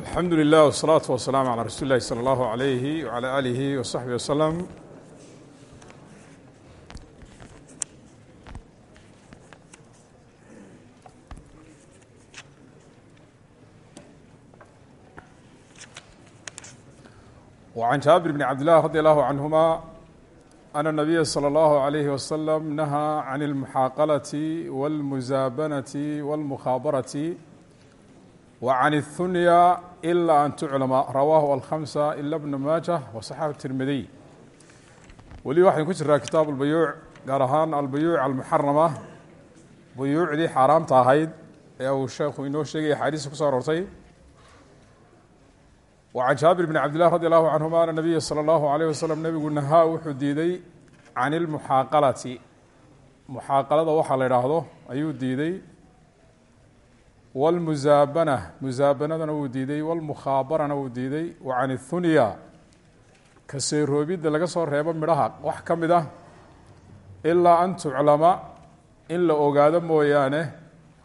alxamdu lilah wsalaatu wasalaamu calaa rasuuli illahi sala allahu alayhi wala aalihi wasaxbihi wasalam وعن جابر بن عبد الله رضي الله عنهما أن النبي صلى الله عليه وسلم نهى عن المحاقلة والمزابنة والمخابرة وعن الثنيا إلا أن تعلم رواه الخمسة إلا بن ماجه وصححه الترمذي weli waxaynu ku jiraa kitaab اlbayuuc gaar ahaan albuyuuc almuxarama buyuucdii xaaraamta ahayd ee uu sheekhu inoo sheegaya axaadiista kuso aroortay وعن jaaبir بن cabd لله رضي الله عنهma أن النبya slى الlaه عليه وsلم nebigu nahaa wuxuu diiday can اlmuxaaqalati muxaaqalada waxaa la idhaahdo ayuu diiday wاlmusaabana musaabanadana wuu diiday wاlmukhaabarana wuu diiday wa can الhunya kaseeroobidda laga soo reebo midhaha wax ka mid ah ilaa an tuclama in la ogaado mooyaane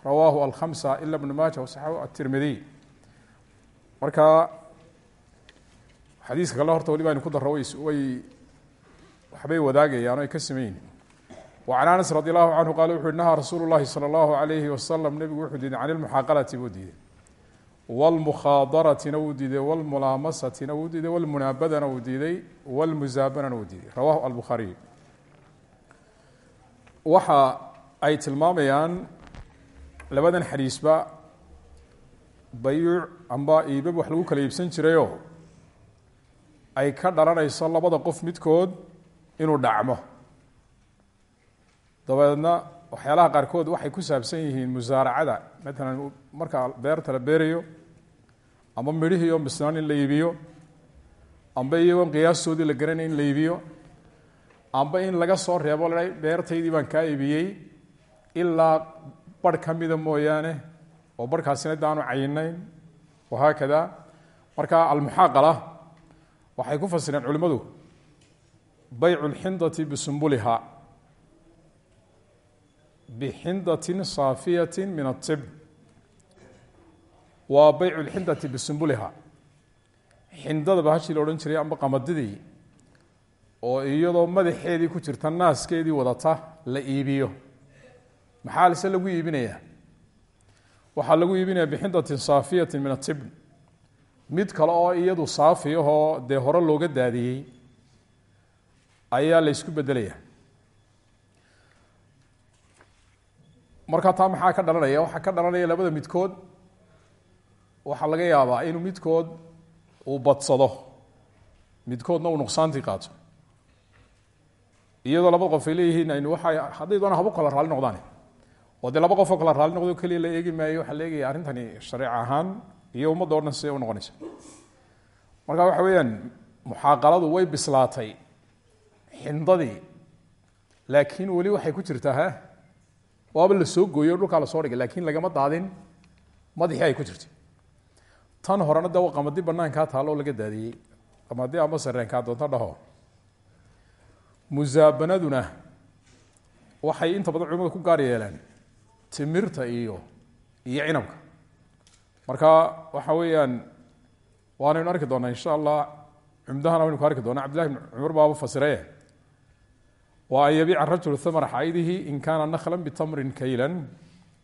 rawaahu alkhamsa ila bn maaja wasaxahu aلtirmidiy marka xadiiska kale horta waliba aynu ku darro way waxbay wadaagayaan o ay ka sameyn وعن أنس رضي الله عنه qال وxu نهى رsuuل الlahi صلى الله عليه وسلم nebigu wuxuu diiday عن المحاaqلةi buu diiday والمkhاadرaةina wuu diiday والمulaamasةina wuu diiday والmuنaabadana wuu diiday والmuزaabanana wuu diiday rawahu الbخaariي waxa ay tilmaamayaan labadan xadiisba bayuuc amba iibab wax lagu kala iibsan jirayo ay ka dhalanayso labada qof midkood inuu dhacmo dabeedna waxyaalaha qaarkood waxay ku saabsan yihiin musaaracada. Matalan marka beerta la beerayo ama midhihii oo misnaan in la iibiyo amba iyagoon qiyaastoodii la garanay in la iibiyo amba in laga soo reebo la beertaydii baan kaa iibiyey ilaa barh ka mida mooyaane oo barhkaasina daanu cayinayn wahaakada marka almuxaaqala waxay ku fasireen culimmadu baycu اlxindati bisumbuliha bxindatin saafiyati min aطib waa baycu lxindati bisumbuliha xindada bahashii la odhan jiray amba qamadidii oo iyadoo madaxeedii ku jirta naaskeedii wadata la iibiyo maxaa lise lagu iibinayaa waxaa lagu iibinaya bixindatin saafiyati min aطib mid kale oo iyadu saafi ahoo dee hore looga daadiyey ayaa la ysku bedelaya marka taa maxaa ka dhalanaya? Waxaa ka dhalanaya labada midkood. Waxaa laga yaabaa inuu midkood uu badsado. Midkoodna uu nuqsaantii qaato. Iyadoo labada qof ay leeyihiin aynu waa hadday doona haba kala raali noqdaan oo dee laba qofoo kala raali noqdo keliya la eegi maayo. Waxaa la eegaya arrintani ahaan iyo ummadda o dhan siday u marka waxa weeyaan muxaaqaladu way bislaatay. Xindadii. Laakiin weli waxay ku jirtaa waaba la soo gooyo dhulkaa la soo dhigay laakiin lagama daadin. Madaxii ay ku jirtay. Tan horena de qamadi banaankaa taalo laga daadiyey qamadi amba sareenkaa doonta dhaho. Musaabanaduna waxay inta badan culimadu ku gaar yeeleen timirta iyo iyo cinabka. Marka waxa weeyaan waanaynu arki doonaa insha allah cumdahana ku arki doonaa. Cabdillahi bn cumar baaba fasiree wa an yabiica rajul hamra xaydihi in kaana nakla btamrin kaylan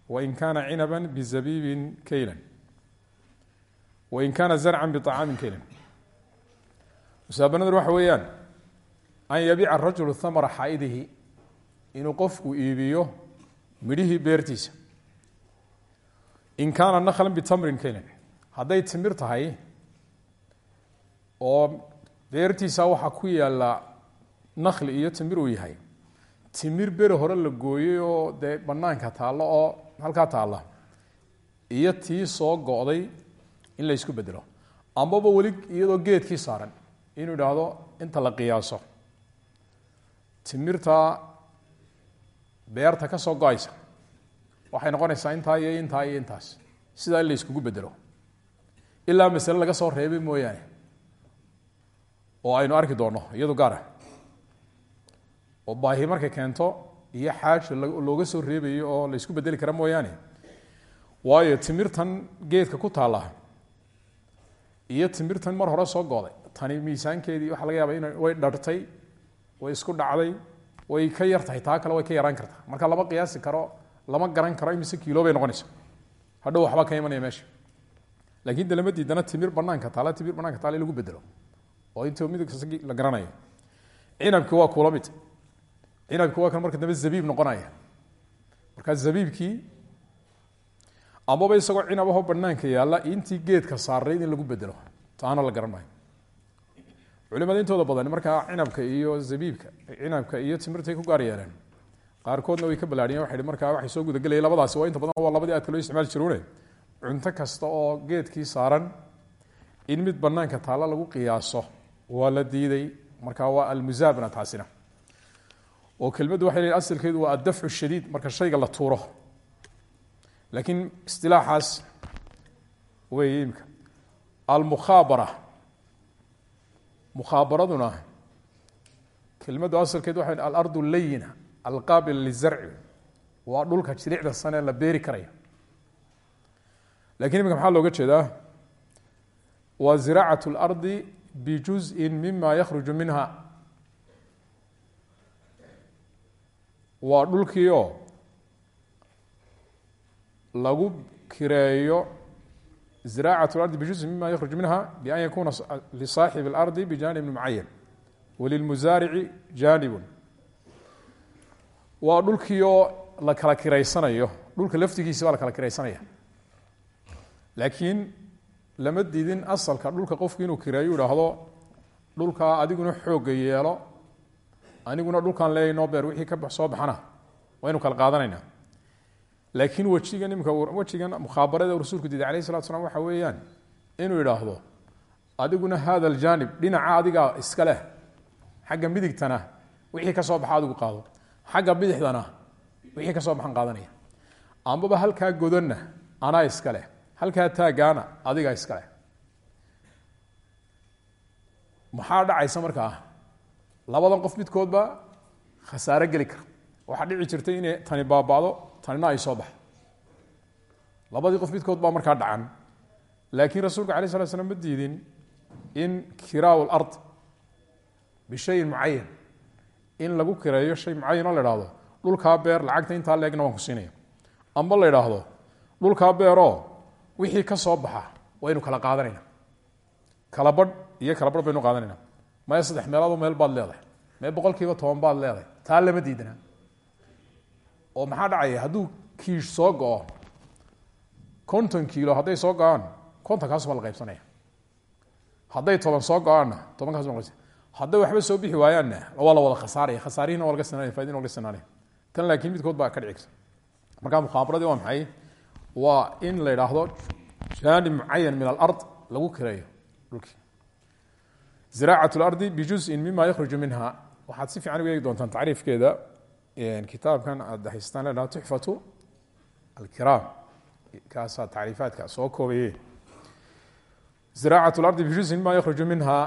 wain kaana cinaba bizabiibin kaylan wain kaana zarcan biطacaamin kaylan. Musaabanaduna waxa weeyaan an yabiica rajulu hamra xaydihi inuu qofku iibiyo midhihii beertiisa. In kaana nakla bitamrin kaylan. Hadday timir tahay oo beertiisa waxaa ku yaalla nakli iyo timir uu yahay. Timir beri hore la gooyey oo dee banaanka taallo oo halkaa taalla iyo tii soo go'day in la ysku bedelo ambaba weli iyadoo geedkii saaran inuu idhaahdo inta la qiyaaso. Timirta beerta ka soo go'aysa waxay noqonaysaa intaa iyo intaa iyo intaas sidaa in la yskugu bedelo ilaa masale laga soo reebay mooyaane oo aynu arki doonno iyadu gaara oo baahi markay keento iyo xaajo looga soo reebayo oo la isku bedeli kara mooyaane. Waayo timirtan geedka ku taalla iyo timirtan mar hore soo gooday. Tani miisaankeedii waxa laga yaaba in way dhartay way isku dhacday way ka yar tahay taa kale way ka yaraan kartaa. Marka lama qiyaasi karo lama garan karo imise kiilo bay noqonaysa hadhow waxba ka imanaya meesha. Laakiin de diidana timir banaanka taala timir banaanka taala lagu bedelo oo inta mid kasta la garanayo. Cinabki waa kula mid cinabki waa kan marka dambe zabiib noqonaya. Markaa zabiibkii amaba isagoo cinab ahoo banaanka yaalla intii geedka saarayd in lagu bedelo taana la garan maayo culimada intooda badan markaa cinabka iyo zabiibka cinabka iyo timirtay ku gaar yeeleen qaarkoodna way ka balaadhiyen waxay markaa waxay soo gudagelayeen labadaasi waa inta badan waa labadii aadka loo isticmaali jirune cunto kasta oo geedkii saaran in mid banaanka taalla lagu qiyaaso waa la diiday. Markaa waa almusaabna taasina oo kelmaddu waxay leeyiin asalkeedu waa addafcu shadiid marka shayga la tuuro. Laakiin istilaaxaas weeye imika almukhaabara. Mukhaabaraduna kelmaddu asalkeedu waxay alardu layina alqaabil lizarci waa dhulka jiricda sane la beeri karaya. Lakin imika maxaa looga jeedaa? Waa ziraacat اlardi bijuzءin mima yakhruju minha waa dhulkii oo lagu kireeyo ziraacat اlardi bijuzin mima yakhruju minha bian yakuna lisaaxib اlardi bijanib mucayan walilmusaarici janib waa dhulkii oo la kala kiraysanayo dhulka laftigiisi baa la kala kiraysanaya laakiin lama diidin asalka dhulka qofku kireeyo idhaahdo dhulkaa adiguna xoogga aniguna dhulkaan leeya noo beer wixii ka soo baxana. Waynu kala qaadanaynaa. Laakiin wejigan imika wejigan mukhaabarada rasuulku diiday alayh salatu slam waxa weeyaan inuu idhaahdo adiguna hada aljanib dhinaca adigaa iska leh. Xagga midigtana wixii ka soo baxa adigu qaado. Xagga bidixdana wixii ka soo baxan qaadanaya. Ambaba halkaa godonna anaa iska leh. Halkaa taagaana adigaa iska leh. Maxaa dhacaysa markaa labadan qof midkoodba khasaaro geli kara. Waxaa dhici jirtay inay tani baaba'do tanina ay soo baxdo. Labadii qof midkood markaa dhacan laakiin rasuulka alay slat slam ma diidin in kiraaw lard bishayin mucayan in lagu kireeyo shay mucayan oo la idhaahdo dhulkaa beer lacagta intaa leegna waan ku siinaya. Amba la idhaahdo dhulkaa beeroo wixii ka soo baxa waynu kala qaadanayna kala badh iyo kala badh baynu qaadanayna maya saddex meeloodoo meel baad leedahay. Mee boqol kiiba toban baad leedahay. Taa lama diidana. Oo maxaa dhacaya? Hadduu kiish soo go-o konton kiilo hadday soo go'aan kontonkaas baa la qaybsanaya. Hadday toban soo go'aanna baa la qaybsanaya. Hadday waxba soo bixi waayaanna waa la wada khasaaraya. Khasaarihina waa laga sinaanaya faidina waa laga sinaanaya tan laakiin midkood baa ka dhici marka mukhaabaradii waa maxay? Waa in la idhaahdo janib mucayan min alard lagu kireeyo dhulkii ziraacat lardi bijuزin mima yakhruju minha waxaad si fiican ugu eegi doontaan tacriifkeeda kitaabkan aad haystaan la dhahdo tuxfatu alkiraam kaasaa tacriifaadka soo koobaye ziraacat lardi bijuزin mima yakhruju minha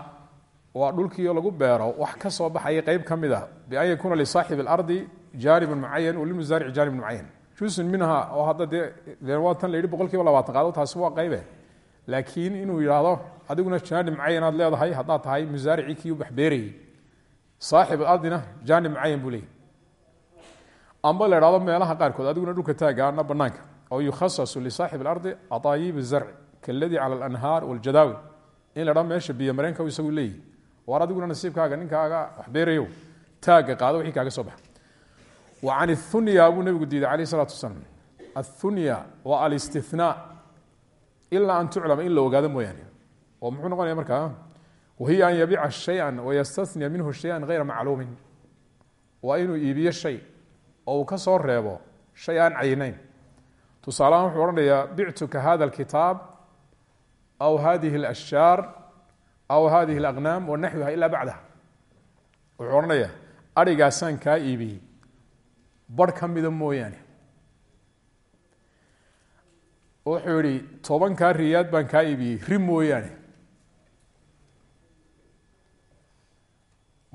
waa dhulkii lagu beero wax ka soo baxaya qeyb ka mid a bian yakuuna lisaaxib اlardi janib mucayan walilmusaarici janib mucayan jusun minha oo hadda dee waa tan la yidhi boqol kiiba labaatan qaado taasi waa qaybe laakiin inuu yidhaahdo adiguna jaanib cayan aad leedahay haddaad tahay musaaricii kii u baxbeerayey adina jaanib cayan buu amba la idhahdo meelaha qaarkood adiguna dhulka taaga banaanka oo yukhasasu lisaaxib alardi adaayib zarc kaladii cala alanhaar waljadaawi in la dhao meesha biyomareenka isagu leeyihi waar adiguna nasiibkaaga ninkaaga waxbeerayo taaga qaado wixii kaaga soo baxa. Wa can thunya buu nebigu diiday caleyh salaatu wasalaam. Athunya waa alstinaa ilaa an tuclama in la ogaado mooyaane. Oo muxuu noqonaya markaa wahiya an yabiica shayan wayastasniya minhu shayan hayra macluumin. Waa inuu iibiyo shay oo uu ka soo reebo shay aan cayinayn tusaaleahaan wuxuu odhanayaa bictuka hada alkitaab aw hadihi alashjaar aw hadihi alaqnaam wanaxwiha ilaa bacdaha. Wuxuu odhanaya arigaasaan kaa iibiyey bar ka mida mooyaane wuxuu yihi tobankaa riyaad baan kaa iibiyey ri mooyaane.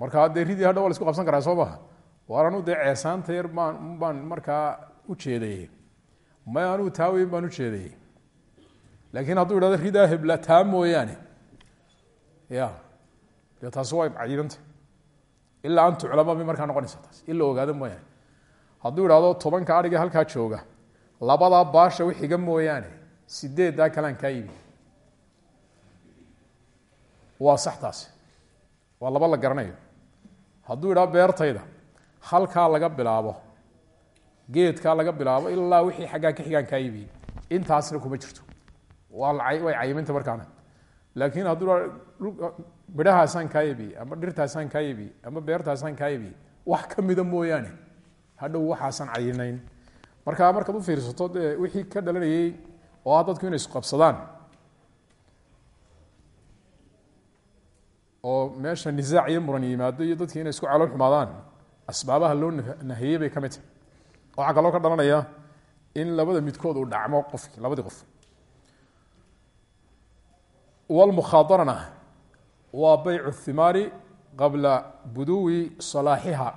Markaa dee ridii hadha waa la isku qabsan karaa soo maha waar anuu dee ceesaanta yar baan baan markaa u jeedayey. May anuu taaweyn baan u jeedayey. Laakiin hadduu idhahdo ridaa hebla taa mooyaane. Ya dee waa cayidanta ilaa an tuclama bay markaa noqonaysa taas. In la mooyaane. Hadduu idhahdo tobanka adhiga halkaa jooga labadaa baasha wixiga mooyaane sideeddaa kalaan kaa iibi waa sax taasi waa laba la garanayo. Hadduu idhaho beertayda halkaa laga bilaabo geedkaa laga bilaabo ilaa wixii xaggaa ka xigaan kaa iibiyey intaasna kuma jirto. Way cayiminta markaana. Laakiin hadduu midhahaasaan kaa iibiyey ama dhirtaasaan kaa iibiyey ama beertaasaan kaa iibiyey wax ka mooyaane hadhow waxaasaan cayinayn markaa markaad u fiirsato dee wixii ka dhalanayey oo ah dadku inay isqabsadaan oo meesha nisaac iyo muran yimaado iyo dadki inay isku calool xumaadaan asbaabaha loo nahiyey bay ka mid tahay. Waxaa kaloo ka dhalanaya in labada midkood uu dhacmo qofki labadii qof. Wlmukhaadarana waa baycu thimaari qabla buduwi salaaxiha.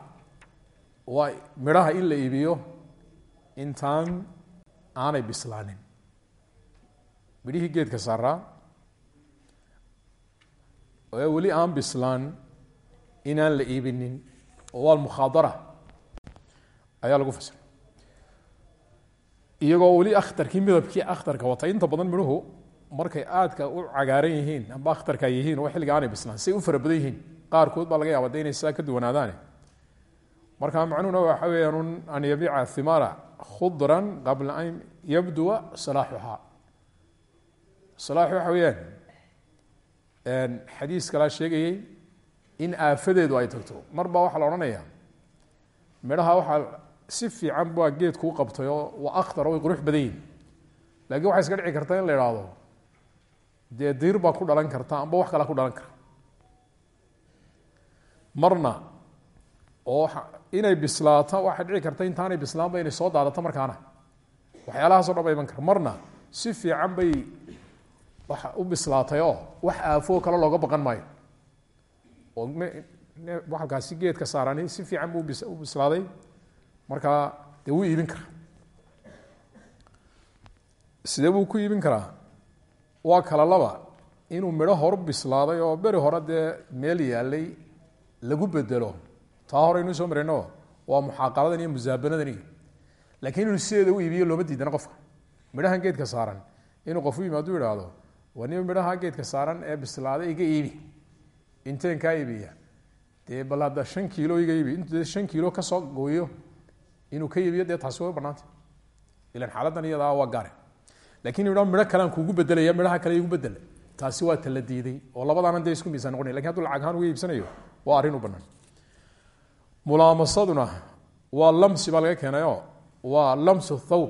Waa midhaha in la iibiyo intaan aanay bislaanin. Midhihii geedka saaraa ee weli aan bislaan inaan la iibinin oo waa almukhaadara ayaa lagu fasiray iyagoo weli akhtarkii midabkii akhtarka wata inta badan midhuhu markay aadka u cagaaran yihiin amba akhtarka yihiin oo xilliga aanay bislaan say u fara badan yihiin qaarkood baa laga yaaba de inay sidaa ka duwanaadaane marka macnuhuna waxa weeyaan an yabiica thimara khudran qabla an yabduwa salaaxuhaa salaaxu waxa weeyaan xadiis kalaa sheegayey in aafadeedu ay tagto. Mar baa waxaa la odhanaya midhaha waxaa si fiican baa geedkuu qabtay oo waa akhtar oo way qurux badan yihiin laakiin waxay iska dhici karta in la idhaahdo dee diir baa ku dhalan karta amba wax kalaa ku dhalan kara marna oo inay bislaato waxay dhici karta intaanay bislaanba inay soo daadato markaana. Waxyaalahaasoo dhan ba iman kara marna si fiican bay u bislaatay oo wax aafoo kale looga baqan maayo. Oo waxalkaasi geedka saarani si fiican buu u bislaaday. Markaa dee wuu iibin karaa. Sidee buu ku iibin karaa? Waa kala laba. Inuu midho horu bislaaday oo beri hore dee meel yaalay lagu bedelo taa hore inuu soo marayno waa muxaaqaladan iyo musaabanadan laakiin inuu sideeda u iibiyo looma diidana qofka. Midhahan geedka saaran. Inuu qof u yimaado ihahdo waa niba midhaha geedka saaran ee bislaaday iga iibi. Inteen kaa iibiya. Dee bal hadda shan kiilo iga iibi. Intuu shan kiilo ka soo gooyo inuu ka iibiyo dee taasi way banaantay ilan xaaladan iyadaa waa gaare. Lakin inu midho kalean kuugu bedelaya midhaha kale igu bedela taasi waa tala diiday oo labadaana dee isku miisaan noqonaya. Lakin haduu lacag ahaan uga iibsanayo waa arrin u banaan mulaamasaduna waa lamsi baa laga keenayo waa lamsu thawb.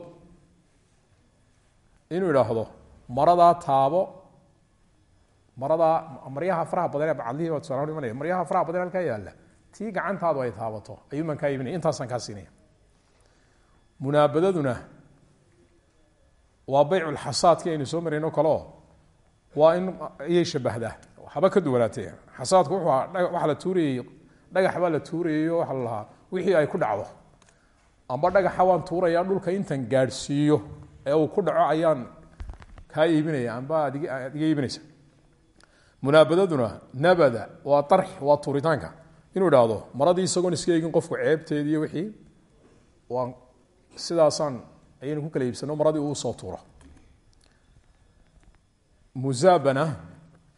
Inuu idhaahdo maradaa taabo maradaa maryaha faraha badan ee bacadlihii baa tusaala imanaya maryaha faraha badan halkaa yaalla tii gacantaadu ay taabato ayuun baan kaa iibinaya intaasaan kaa siinaya. Munaabadaduna waa baycu lxasaadki aynu soo marayno kaleo waa in ayay shabahdaa haba ka duwanaatee. Xasaadku wuxuu aha waxa la tuurayey dhagax baa la tuurayayo waxa la lahaa wixii ay ku dhacdo. Amba dhagaxa waan tuurayaa dhulka intan gaadhsiiyo ee uu ku dhaco ayaan kaa iibinaya amba ad ad iga iibinaysa. Munaabadaduna nabada waa arx waa tuuritaanka. Inuu idhaahdo maradii isagoon iska eegin qofku ceebteediiyo wixii waan sidaasaan ayaynu ku kala iibsano maradii uu soo tuuro. Musaabana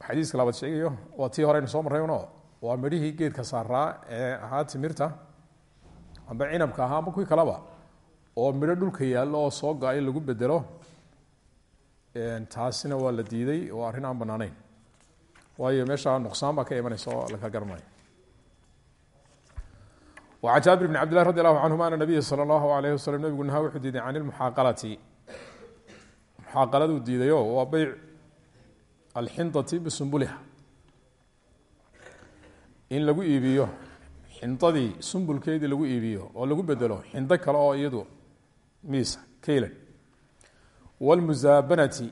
xadiiska labaad sheegayo waa tii horeynu soo marrayno waa midhihii geedka saaraa ee ahaa timirta amba cinabka ahaa amba kuwii kalaba oo midho dhulka yaallo oo soo go-a in lagu bedelo taasina waa la diiday oo arrin aan banaanayn waayo meesha nuqsaan baa ka imanaysa oo laga garanayo. An jaabir bn cabdillahi radi allahu canhuma ana nabiya sala allahu alayhi waslm nabigu naha wuxuu diiday can ilmuxaaqalati muxaaqaladuu diidayo waa beyc alxindati bisunbuliha in lagu iibiyo xindadii sumbulkeedii lagu iibiyo oo lagu bedelo xindo kale oo iyadu miisa kaylan wاlmusaabanati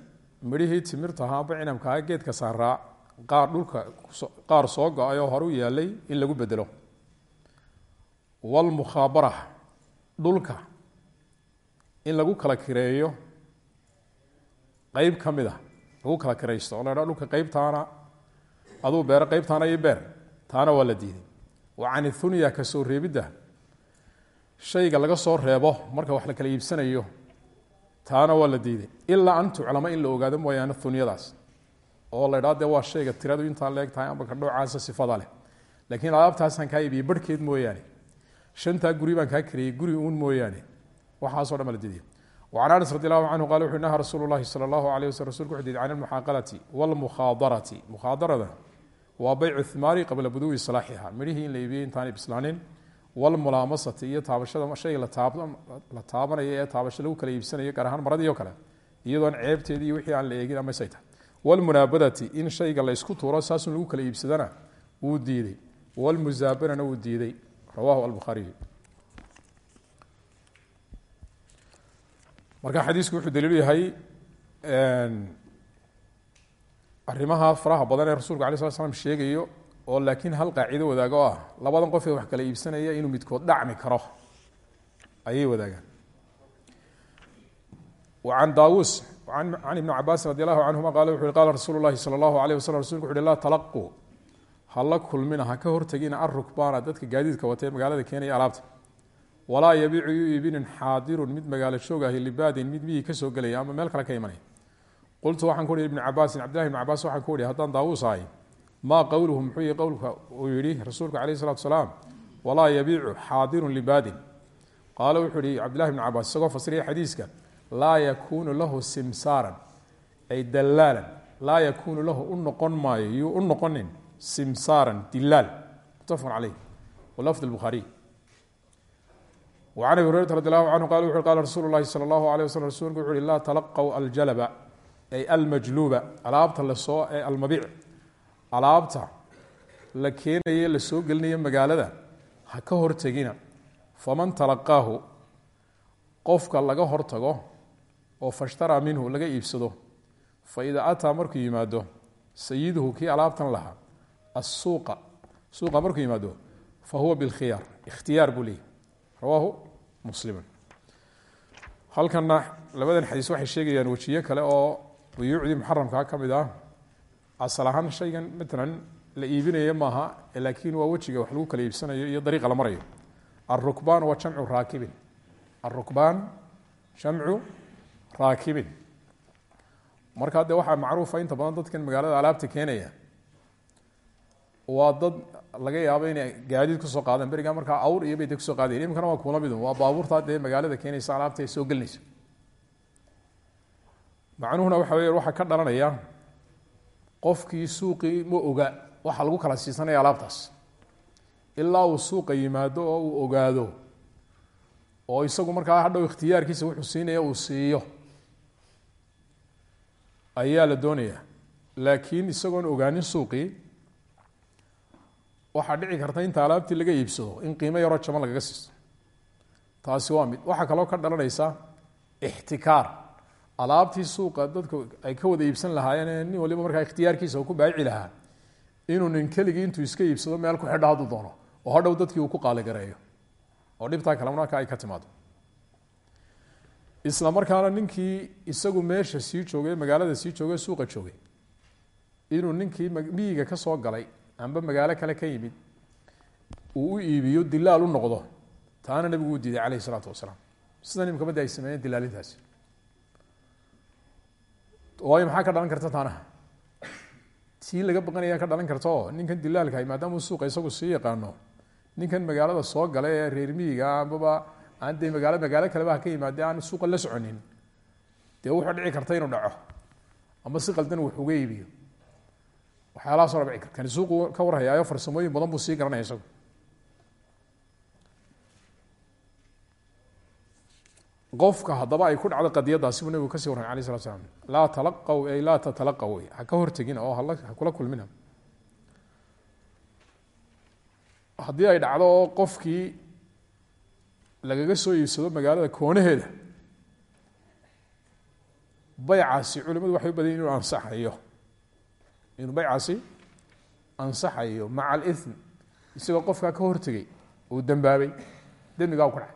midhihii timirta ahaa amba cinamkaha geedka saaraa qaar dhulka qaar soo go'ay oo hore u yaalay in lagu bedelo wاlmukhaabara dhulka in lagu kala kireeyo qeyb ka mid a lagu kala kiraysto. Oo la dhulka qeybtaana aduu beero qeybtaana iyo beer taana waa la diiday wa can ithunya ka soo reebidda shayga laga soo reebo marka wax la kala iibsanayo taana waa la diiday ilaa an tuclama in la ogaado mooyaane hunyadaas oo la idhaa dee waa shayga tiradu intaa leeg tahay amba ka dhoocaasa sifada leh laakiin alaabtaasaan kaa iibiyey barhkeed mooyaane shantaa guri baan kaa kariyey guri uun mooyaane waxaaso dhan baa la diiday وعن أنس رضي الله عنه قال وxuu نهى رsuuل الlahi صلى الله عليه وسلم رsulku وxu diiday عن المxاaqلة والمkhاadarة مkhaadarada waa baycu himaari qabla buduwi salaaxiha. Midhihii in la iibiyey intaanay bislaanin. Walmulaamasati iyo taabashada shayga la taabanayo ee taabasho lagu kala iibsanayo gaar ahaan maradiio kale. Iyadoon ceebteedii iyo wixii aan la eegin ama sayta. Walmunaabadati in shayga laysku tuuro saasun lagu kala iibsadana wuu diiday. Walmuzaabanana wuu diiday. Rawahu albukhaariyu marka xadiisku wuxuu daliilu yahay arrimaha faraha badan ee rasulku alay sla slam sheegayo oo laakiin hal qaacido wadaago ah labadan qof ee wax kala iibsanaya inuu midkood dhacmi karo ayay wadaagaan. An daawuus can ibni cabaasin radi allahu canhuma qala wuxu uhi qala rasuulu llahi sala allahu alayh waslm rasulku wuxu uhi laa talaquu hala kulmina ha ka hortegina arukbaana dadka gaadiidka wata magaalada keenaya alaabta. Walaa yabiicu yu iibinin xaadirun mid magaalo joogahi libaadin mid miyii ka soo gelaya ama meel kale ka imanaya qultu waxaan ku uhi ibn cabaasin cabdillahi ibn cabaas waxaan ku ihi haddaan daawuus ahay maa qowluhu muxuu yihi qowlka uu yihi rasuulka calayh isalatu salaam walaa yabiicu xaadirun libaadin qaala wuxuu ihi cabdillahi ibn cabaas isagoo fasiraya xadiiska laa yakuunu lahu simsaaran ay dalaalan laa yakuunu lahu u noqon maayo yuu u noqonin simsaaran dilaal muttafaqun caleyh walafd bukhaariy wacan abi hurayrata radi allahu canhu qala wuxu qala rasuulu llahi sala allahu alay waslm rsulku wuxu uhi laa talaqow aljalaba ay almajluuba alaabta la soo almabiic alaabta la keenaye la soo gelinayo magaalada ha ka hortegina faman talaqaahu qofka laga hortago oo fashtaraa minhu laga iibsado fa idaa ataa markuu yimaado sayiduhu ki alaabtan lahaa asuuqa suuqa markuu yimaado fa huwa bilkhiyaar ikhtiyaar buu leeyahy rawaahu muslimun. Halkana labadan xadiis waxay sheegayaan wejiyo kale oo buyuucdii muxaramkaa ka mid ah asal ahaan shaygan matalan la iibinaya maaha laakiin waa wejiga wax lagu kala iibsanayo iyo dariiqa la marayo. Alrukbaan waa jamcu raakibin. Alrukbaan jamcu raakibin. Markaa dee waxaa macruufa inta badan dadkan magaalada alaabta keenaya waa dad laga yaabo inay gaadiid ku soo qaadaan. Berigaa markaa awr iyo bay de ku soo qaadayen iminkana waa kuula midun. Waa baabuurtaa dee magaalada keenaysa alaabta ee soo gelinaysa macnuhuna waxa wey waxaa ka dhalanaya qofkii suuqii ma oga waxaa lagu kala siisanaya alaabtaas. Ilaa uu suuqa yimaado oo uu ogaado oo isagu markaa hadhow ikhtiyaarkiisa wuxuu siinaya uu siiyo. Ayaa la doonaya laakiin isagoon ogaanin suuqii waxaa dhici karta inta alaabtii laga iibsado in qiimo yaroo jaban lagaga siisto. Taasi waa mid. Waxaa kaloo ka dhalanaysa ixtikaar alaabtii suuqa dadku ay ka wada iibsan lahaayeen nin waliba markaa ikhtiyaarkiisa uu ku baayici lahaa inuu nin keligii intuu iska iibsado meel ku hadduu doono oo hadhow dadkii uu ku qaaligareeyo oo dhibtaa kale markaa ay ka timaado isla markaana ninkii isagu meesha sii joogay magaalada sii joogay suuqa joogay inuu ninkii miyiga ka soo galay amba magaalo kale ka yimid uu u iibiyo dilaal u noqdo taana nabigu u diiday calayh isalaatu wasalaam. Sida nimka badda ay sameeyeen dilaalintaasi waayo maxaa ka dhalan karta taana tii laga baqanaya ka dhalan karta oo ninkan dilaalkahay maadaama uu suuqa isagu sii yaqaano ninkan magaalada soo gala ee reer miyiga ambaba aan dee magaalo magaalo kaleba ha ka yimaade aan suuqa la soconin dee wuxuu dhici karta inuu dhaco ama si qaldan wax uga iibiyo waxyaalahaasoo dha dhici kar kani suuqu ka warhayaayo farsamooyin badan buu sii garanaya isagu qofka haddaba ay ku dhacdo qadiyadaasi buu nabigu ka sii warramay alay slat slam laa talaqaw ay laa tatalaqaw ha ka hortegina oo ha kula kulmina haddii ay dhacdo oo qofkii lagaga soo iibsado magaalada koonaheeda baycaasi culimadu waxay u badan yihiin inuu ansaxayo. Inuu baycaasi ansaxayo maca alithm isagoo qofkaa ka hortegay uu dembaabay dembigaa u ka dhacay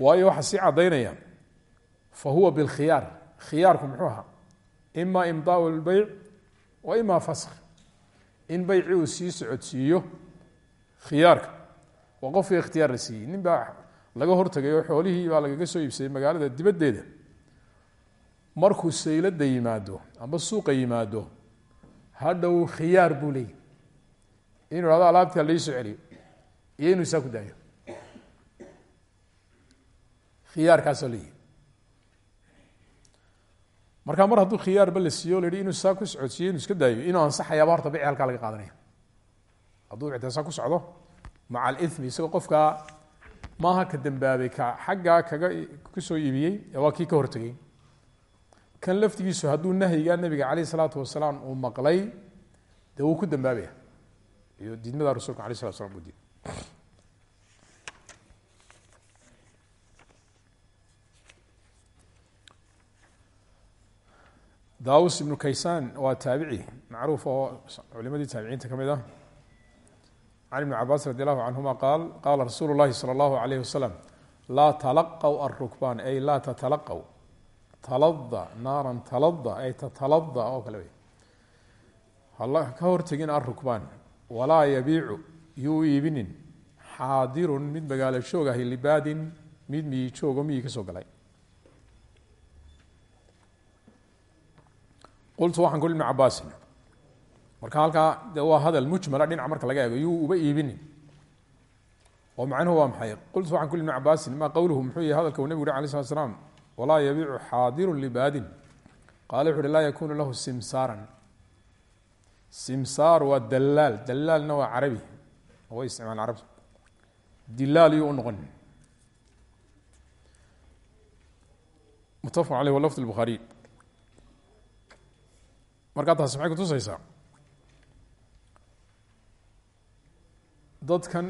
waayo waxaa sii caddaynaya fa huwa bilkhiyaar khiyaarku muxuu ahaa ima imdaau lbeyc wa imaa fask in beyci uu sii socodsiiyo khiyaarka waa qofkii ikhtiyaar la siiyey. Nin baa laga hortagay oo xoolihii baa lagaga soo iibsaday magaalada dibaddeeda. Markuu saylada yimaado amba suuqa yimaado hadhow khiyaar buu leeyahy inuu hahdo alaabtii la ii soo celiyo iyo inuu daayo khiyaarkaasoo leeyahy markaa mar hadduu khiyaarba la siiyo o la yihi inuu saa ku socodsiiyo inuu iska daayo inuu ansaxayaaba horta bici halkaa laga qaadanaya. Hadduu ictisaa ku socdo maca alithmi isagoo qofkaa maaha ka dambaabay ka xaggaa kaga ku soo iibiyey waa kii ka hortegey kan laftigiisu hadduu nahyigaa nabiga caleyh isalaatu wasalaam uu maqlay dee wuu ku dambaabaya. Iyo diidmada rasulka alay slat slam buu diiday daus ibnu kaysan waa taabici macruuf oo culimadii taabiciinta ka mid ah. Can ibni cabaas radi allahu canhuma qaal qaala rasuulu llahi sala allahu alayh wasalam laa talaqw arukbaan ay laa tatalaqw talada naaran talada ay tatalada oo kale wey. Hala ka hortegin arukbaan walaa yabiicu yuu iibinin xaadirun mid magaalo joog libaadin mid miyi joogo miyi ka galay qultu waxaan kuli ibn cabaasin marka halkaa de waa hadal mujmala dhinaca marka laga eego yuu uba iibinin oo macnuhu waa maxay qultu waxaan kuli ibn cabaasin ma qowluhu muxuu yahy hadalka uu nebigu yuri alay slat slam walaa yabiicu xaadirun libaadin qaala wuxu uhi laa yakunu lahu simsaaran simsaar waa dalaal dalaalna waa carabi way isticmaal carabta dilaal yuu u noqon mutafaq aleyh wa lafd lbukhaariy markaa taasi maxay kutusaysaa dadkan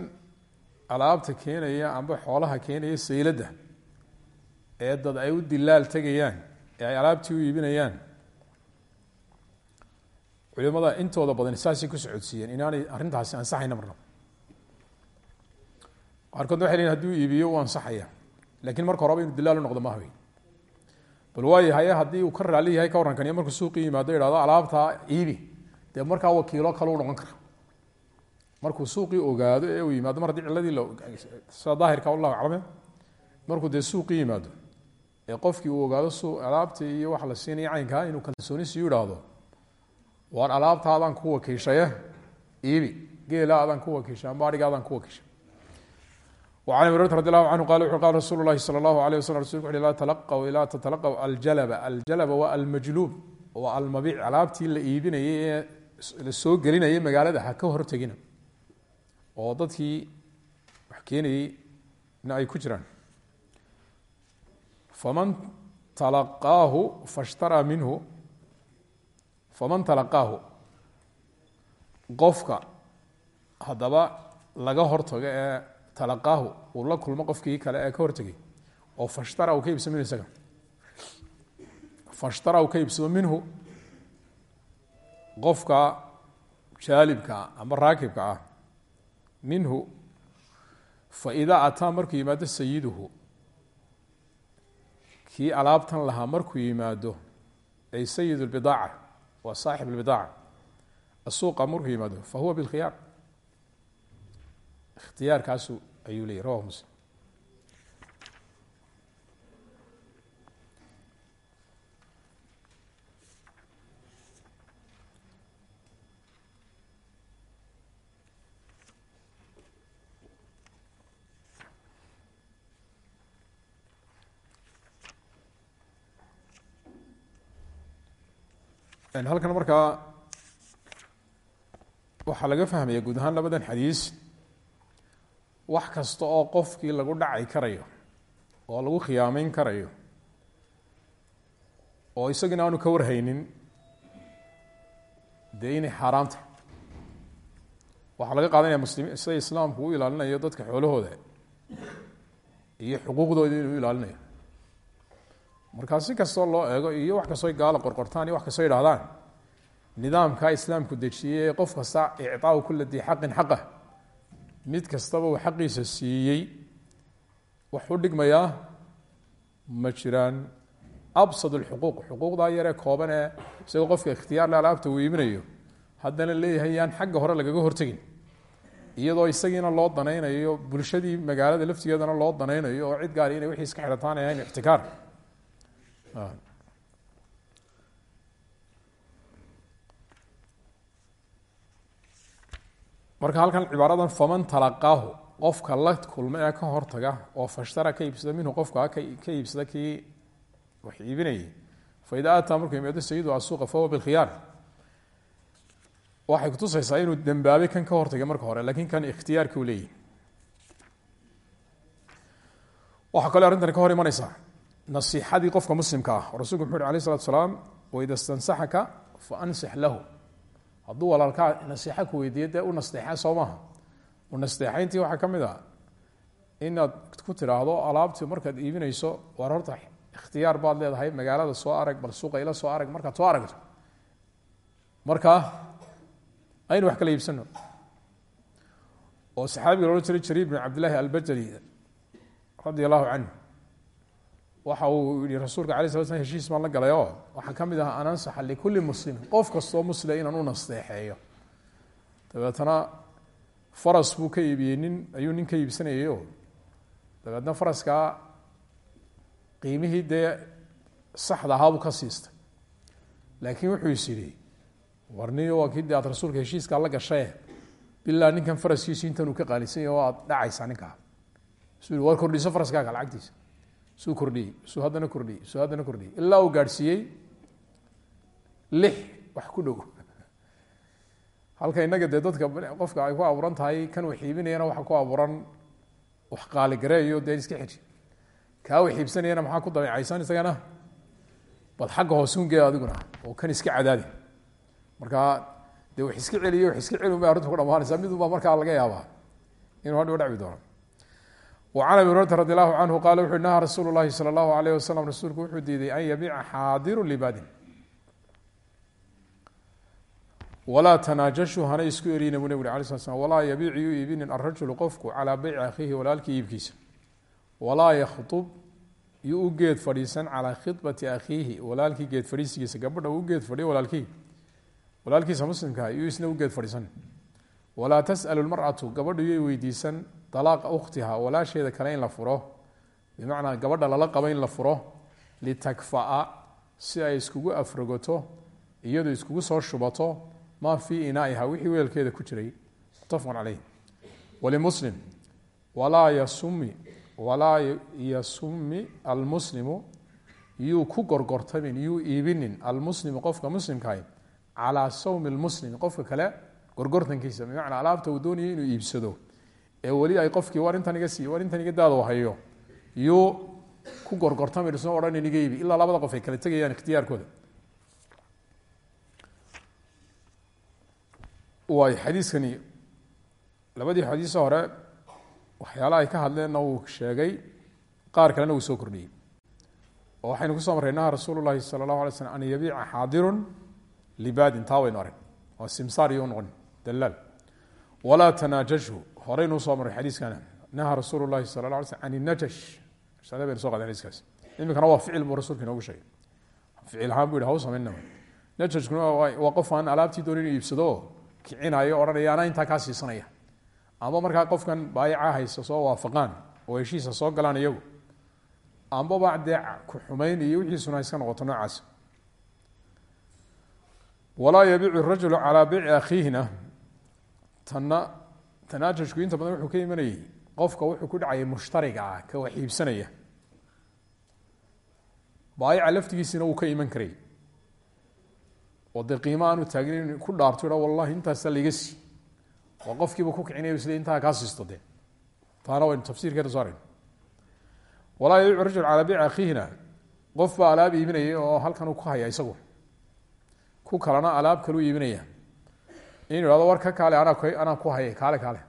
alaabta keenaya amba xoolaha keenaya sayladda ee dad ay u dilaal tegayaan ee ay alaabtii u iibinayaan culimada intooda badan saasay ku socodsiiyeen. Inaanay arrintaasi ansaxayna marna qaarkoodna waxay lehin haduu iibiyo uu ansaxaya lakiin marka horeba inu dilaal u noqdo maaha wey bal waayahaye haddii uu ka raali yahay ka warrankaniyo markuu suuqii yimaado ihahdo alaabtaa iibi. Dee markaa wakiilo kale u noqon kara markuu suuqii ogaado ee uu yimaado mar haddii ciladii sida daahirka allahu aclame markuu dee suuqii yimaado ee qofkii uu ogaado alaabtii iyo waxa la siinaya caynkaa inuu kalsooni siyu ihahdo waan alaabtaadaan ku wakiishaye iibi. Geelaadaan ku wakiishay amba adhigaadaan ku wakiishay وعن أبي هريرة رضي الله عنه قال وxu qال رsuل الlahi slى الlaه عليه وsلم رsulku وu la تلqوا laa تتلqوا الجلب الجلب waa almajluub waa almabiic alaabtii la iibinayay ee la soo gelinayay magaalada ha ka hortegina oo dadkii wax keenayey na ay ku jiraan faman talaqaahu faاshtarىa minhu faman talaqaahu qofka haddaba laga hortago ee talaqaahu uu la kulmo qofkii kale ee ka hortegay oo fashtara ka iibsamo minhu isaga. Fashtara ka iibsamo minhu qofka jaalibka ama raakibka ah minhu fa idaa ataa markuu yimaado sayiduhu kii alaabtan lahaa markuu yimaado ay sayid lbidaaca waa saaxib lbidaaca asuuqa markuu yimaado fa huwa bilkhiyaar ikhtiyaarkaasu ayuu leeyay rawahu muslim. Halkan markaa waxaa laga fahmaya guud ahaan labadan xadiis wax kasta oo qofkii lagu dhaci karayo oo lagu khiyaameyn karayo oo isagina aanu ka warhaynin dee inay xaaraam tahay. Waxaa laga qaadanaya muslimiin sida islaamku u ilaalinayo dadka xoolahooda iyo xuquuqdooda inuu ilaalinayo. Markaa si kastoo loo eego iyo wax kastoo gaalo qorqortaan iyo wax kastoo idhahdaan nidaamkaa islaamku dejiyey qof kasta icطaau kula dii xaqin xaqah mid kastaba uu xaqiisa siiyey wax u dhigmayaa ma jiraan absad lxuquuq xuquuqdaa yaree kooban ee isagoo qofka ikhtiyaarle alaabta uu iibinayo haddana leeyahay yaan xagga hore lagaga hortegin. Iyadoo isagiina loo danaynayo bulshadii magaalada laftigeedana loo danaynayo oo cid gaari inay wixii iska xidhataan ahayn ixtikaar marka halkan cibaaradan faman talaqaahu qofka la kulma ee ka hortaga oo fashtara ka iibsada minhu qofka ka iibsada kii wax iibinayay. Faida ataa markuu yimaado sayidu asuuqa fahuwa bilkhiyaar waxay kutusaysaa inuu dembaabay kan ka hortagay marka hore laakiin kan ikhtiyaarki u leeyahy waxaa kaloo arrintani ka hor imanaysaa nasiixadii qofka muslimka ah. Oo rasulku muxu uhi alayh isalatu salaam waida stansaxaka fa ansix lahu hadduu walaalkaa nasiixa ku weydiiyo dee u nasteexa soo maaha. U nasteexayntii waxaa ka mid a inaad ku tidhaahdo alaabtii markaad iibinayso war horta ikhtiyaar baad leedahay magaalada soo arag bal suuqa ila soo arag markaad soo aragto. Markaa aynu wax kala iibsano. Oo saxaabiga loodhan jiray jariir bin cabdillahi albajali radia allahu canhu waxa uu yihi rasuulka alay sla slam heshiis baan la galay oo waxaa ka mid ah an ansaxa likulli muslimin qof kastoo muslia inaan u nasteexeeyo. Dabeetana faras buu ka iibiyey nin ayuu nin ka iibsanayay o dabeetna faraskaa qiimihii dee saxda ahaabuu ka siistay. Laakiin wuxuu is yidhi warniyo waa kii aad rasuulka heshiiskaa la gashae bilaa ninkan faraskiisu intan ka qaalisan yahy oo aad dhacaysaa ninkaa. Suu yihi war kordhiso faraskaaga lacagtiisa suu kordhiyey suu haddana kordhiyey suu haddana kordhiyey ilaa uu gaadhsiiyey lix wax ku dhow. Halka innaga dee dadka qofka ay ku abuuran tahay kan wax iibinayana waxa ku abuuran wax qaaligareeyo dee iska xeji kaa wax iibsanayana maxaa ku dabeecaysan isagana? Bal xagga hoosuungeeda adiguna oo kan iska cadaadi. Markaa dee wax iska celiyo wax iska celi un arrintu ku dhamaanaysaa midunbaa markaa laga yaabaa inuu hadhow dhacbi doono وعن أبي هريرة رضي الله عنه قال وxu نهى رsuuل الlahi slى الlaه عليه وsلم rasuulku wuxuu diiday an yabiica xaadiru لباdin walaa تناajashuu hana isku erina bu nبg عليه sلat sلام walaa yabiic yuu iibinin الrajuل qofku calىa beyci akhiihi walaalkii iibkiisa walaa ykطب yuu u geed fadhiisan calىa khiطبaةi akhiihi walaalkii geed fadhiisigiisa gabadha u geed fadhiyo walaalkii walaalkiisa muslimkaa yuu isna u geed fadhiisan walaa tsأل الmarأaةu gabadhu yay weydiisan dalaaqa ukhtiha walaasheeda kale in la furo. Bimacnaa gabadha lala qabo in la furo litakfaa si ay iskugu afrogoto iyadu iskugu soo shubato maa fii inaaiha wixii weelkeeda ku jiray. Mutafaqun caleyh walimuslim walaa yasumi walaa yasumi almuslimu yuu ku gorgortamin yuu iibinin almuslimu qofka muslimkahay calaa sawmi lmuslimi qofka kale gorgortankiisa. Bimacnaa alaabta uu doonayay inuu iibsado ee weli ay qofkii war iga siiy war iga daado hayo yuu ku gorgortamay soo odhan iniga iibi. Ilaa labada qof ay kala tegayaan ikhtiyaarkooda. Waay xadiiskani labadii xadiis hore waxyaalaha ay ka hadleenna uu sheegay qaar kalena uu soo kordhiyey. Oo waxaynu ku soo marray naha rasuulu llahi sala allahu an yabiica xaadirun libaadin taa waynu waa simsaar iyo noqon dalaal horeynu u soo maray xadiiskana naha rasuulu lahi sala la alay slm can inajash sale baynu so qaday xadiiskaas. Iminkana waa ficil buu rasulka inoogu sheegay. Ficil ahaan bu yidhi haw samayna najashkuna waa qof aan alaabtii doon inuu iibsado kicinayo odhanaya anaa intaa siisanaya. Amba markaa qofkan baayaca haysta soo waafaqaan oo heshiisa soo galaan iyagu. Ambaba dee ku xumayn iyo wixiisuna iska noqoto noocaas. Walaa yabiicu rajulu calaa beyci akhiihina. Tanna tanaajashku inta badan wuxuu ka imanayay. Qofka wuxuu ku dhacayay mushtariga ah ka wax iibsanaya baayaca laftigiisina wuu ka iman karay. Oo dee qiimo aanu taagnin ku dhaarto ha wallahi intaasa laiga sii. Oo qofkiiba ku kicinaya sida intaa kaa siisto dee. Taana waynu tafsiirkeeda soo aragn walaa yabiicu rajul calaa beyci akhiihina qof baa alaab iibinaya oo halkan uu ku haya isagu. Ku kalena alaab kaluu iibinaya in ihahdo war ka kaale anaa anaa ku haye kaale kaale.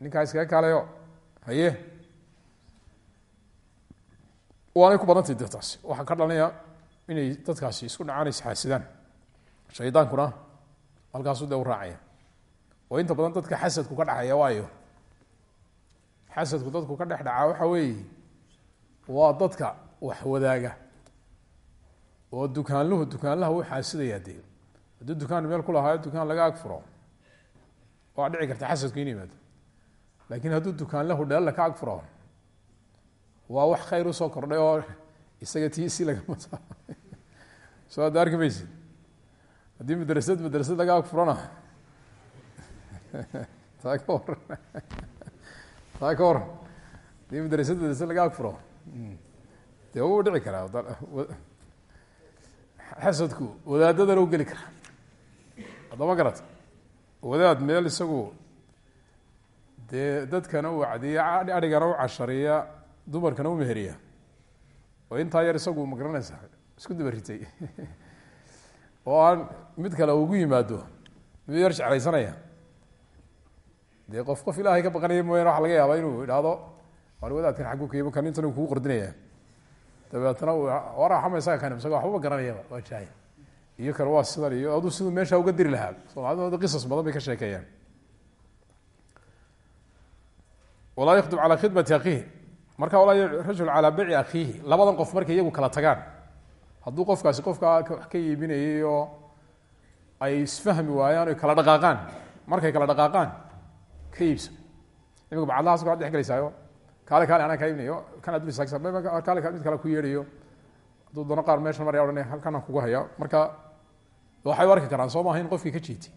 Ninkaa iskaga kaaleyo haye waanay ku badantay de taasi ka dhalanaya inay dadkaasi isku dhacaan isxaasidaan shaydaankuna halkaasu dee u raacaya. Oo inta badan dadka xasadku ka dhexeeya waayo. Xasadku dadku ka dhex dhacaa waxa weeye waa dadka wax wadaaga. Oo dukaanluhu dukaanlaha wuu xaasidayaa dee. Hadduu dukaan meel ku lahaayo dukaan laga ag furo waa dhici karta xasadku in yimaado laakiin hadduu dukaanlahu dheella ka ag furo waa wax khayr u soo kordhay oo isaga tiisi lagama soo hadda arki maysid? Haddii madrasad madrasad laga ag furana taa ka waran taa ka waran haddii madrasad madrasad laga ag furo dee wuu dhici karaa. Xasadku wadaadadana u geli karaa. Haddama garata wadaad meel isagu dee dadkana uu cadiya adhigana u cashariya dumarkana u meheriya. Oo intaa yar isagu ma garanaysa isku dabaritay oo aan mid kale ugu yimaado mid yar jeclaysanaya. Dee qof qof ilaahay ka baqanaya mooyaane waxa laga yaabaa inuu idhaahdo war wadaadkan xaggu ka yimo kan intan kugu qordinaya. Dabeetna waraxama isaga kan isaga waxbaba garanayaba waa jaahil iyo kale waa sidan iyo aduu siduu meesha uga diri lahaa. Soomaalida qisas badan bay ka sheekeeyaan. Walaa yakdub calaa khidmati akiihi marka walaa rajul calaa bici akhiihi. Labadan qof markay iyagu kala tagaan. Hadduu qofkaasi qofkaa wax ka iibinayay oo ay isfahmi waayaan oy kala dhaqaaqaan. Markay kala dhaqaaqaan ka iibso imika bacadlahaas ka dhex gelaysaayo kaale kaale anaa kaa iibinayo kan ad kaale mid kale ku yeedhayo. Hadduu doono qaar meeshan maraya ohanaya halkan aan kugu haya marka waxay u arki karaan soo qofkii ka jiitay.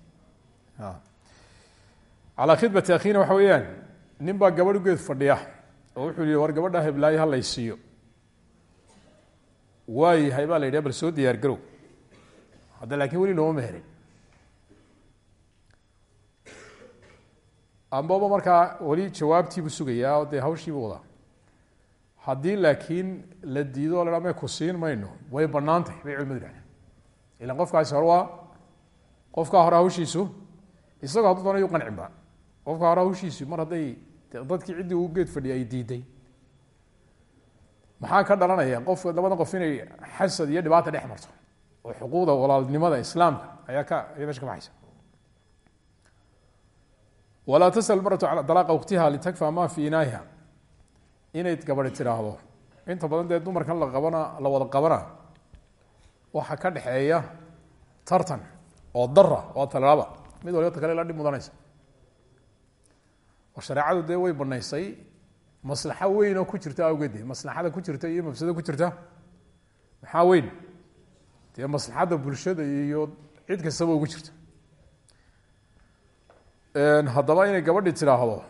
Calaa khidmati akhiina waxa weeyaan nin baa ugeed fadhiya oo wuxuu yihi war gabadha heblaayo ha laysiiyo. Waayahay baa la yidhi bal soo diyaar garow. Hadda laakiin weli looma meherin. Ambaba markaa weli jawaabtiibuu sugayaa oo dee hawshiibuu wadaa. Haddii laakiin la diido la me ku siin mayno way banaantay bay culimadu dhahdeen ilan qofkaasi hore waa hore hawshiisu isagoo hadduu doona yu qancinba qofkaa hore hawshiisu mar hadday dadkii ciddii uu geed fadhiyay ay diiday. Maxaa ka dhalanaya qof labada qof inay xasad iyo dhibaata dhex marto oo xuquuqda walaalnimada islaamka ayaa ka aya meesha ka baxaysa. Walaa tasal maratu dalaaqa waqtiha litakfa ma fi inaaha inay gabadi tiraahdo. Inta badan dee dumarkan la qabana la wada qabana waxaa ka dhexeeya tartan oo dara oo talaaba mid waliba ta kale la dhib mudanaysa. Oo shareecadu dee way banaysay maslaxo weyn oo ku jirta awgeed maslaxada ku jirta iyo mafsado ku jirta. Maxaa weyn? Dee maslaxadda bulshada iyo cid kastaba ugu jirta. Haddaba inay gabadhi tidhaahdo